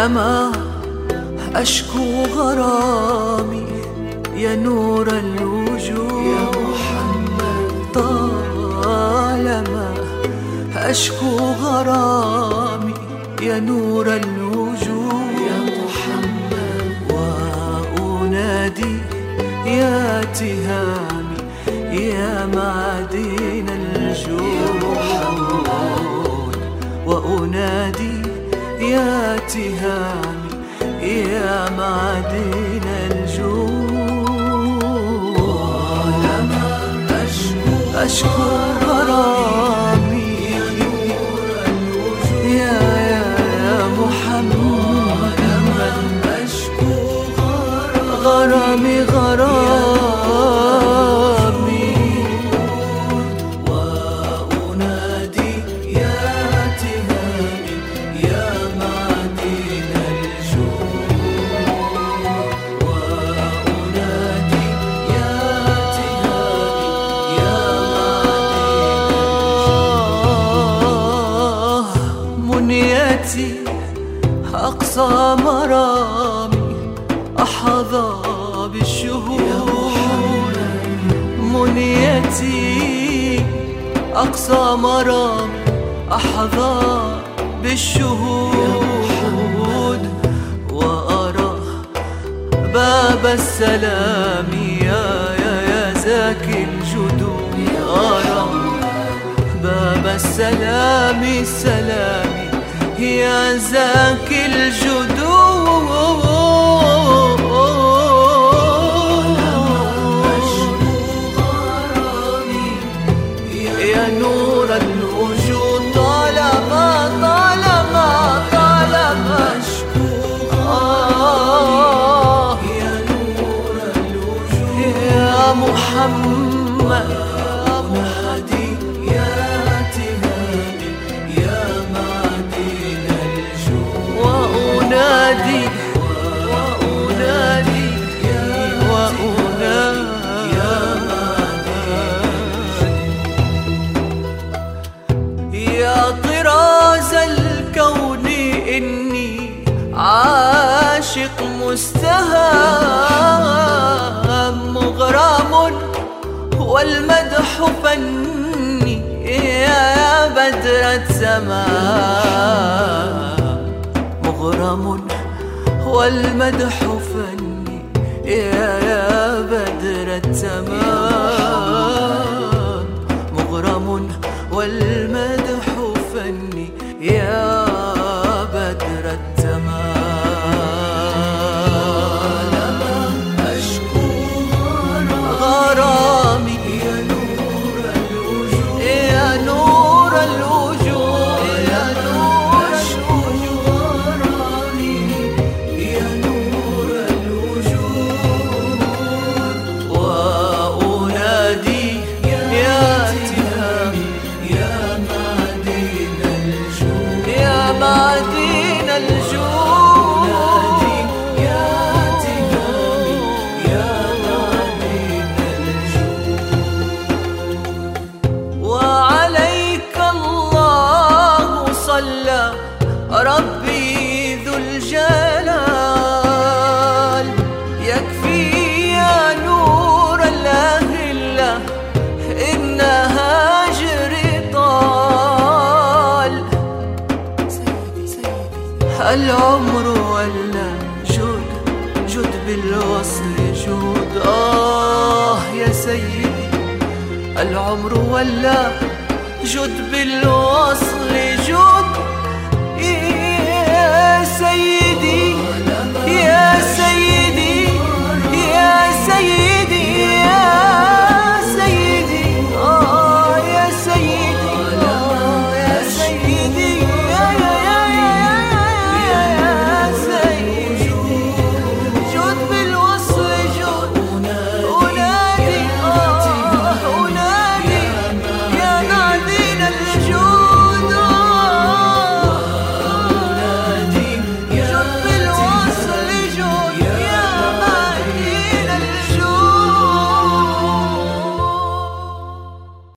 طالما أشكو غرامي يا نور الوجود يا محمد. طالما أشكو غرامي يا نور الوجود يا محمد. وأنادي يا تهامي يا معدن الجود. وأنادي يا تهامي يا معدن الجود طالما أشكو أشكو غرامي يا يا يا محمد. أشكو غرامي غرامي غرامي. منيتي أقصى مرامي أحظى بالشهود منيتي أقصى مرامي أحظى بالشهود. وأرى باب السلام يا يا يا زاكي الجدود. أرى باب السلام السلام يا زاكي الجدود. عاشق مستهام مغرم والمدح فني يا بدر الزمان مغرم والمدح فني يا بدر التمام مغرم والمدح الجلال. يكفي يا نور الأهلة إن هاجري طال. العمر ولا جود جود بالوصل جود. آه يا سيدي العمر ولا جد بالوصل جد